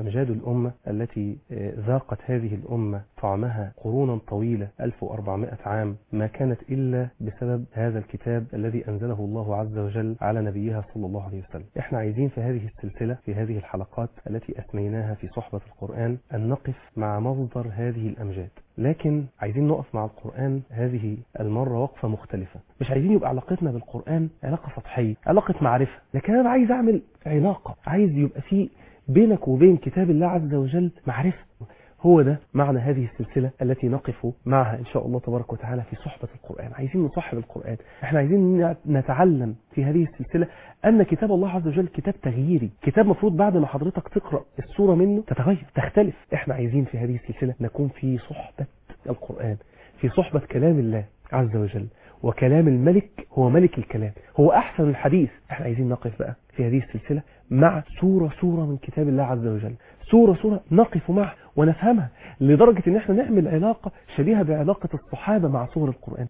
أمجاد الأمة التي ذاقت هذه الأمة طعمها قرونا طويلة 1400 عام ما كانت إلا بسبب هذا الكتاب الذي أنزله الله عز وجل على نبيها صلى الله عليه وسلم. إحنا عايزين في هذه السلسلة في هذه الحلقات التي أسميناها في صحبة القرآن أن نقف مع مصدر هذه الأمجاد. لكن عايزين نقف مع القرآن هذه المرة وقفة مختلفة. مش عايزين يبقى علاقتنا بالقرآن علاقة سطحية علاقة معرفة. لكن أنا عايز أعمل علاقة عايز يبقى في بينك وبين كتاب الله عز وجل معرفة. هو ده معنى هذه السلسلة التي نقف معها إن شاء الله تبارك وتعالى في صحبة القرآن. عايزين نصحب القرآن. إحنا عايزين نتعلم في هذه السلسلة أن كتاب الله عز وجل كتاب تغييري. كتاب مفروض بعد ما حضرتك تقرأ السورة منه تتغير تختلف. إحنا عايزين في هذه السلسلة نكون في صحبة القرآن في صحبة كلام الله عز وجل. وكلام الملك هو ملك الكلام. هو أحسن الحديث. إحنا عايزين نقف بقى في هذه السلسلة مع سورة سورة من كتاب الله عز وجل. سورة سورة نقف معها ونفهمها لدرجة إن إحنا نعمل علاقة شبيهة بعلاقة الصحابة مع سور القرآن.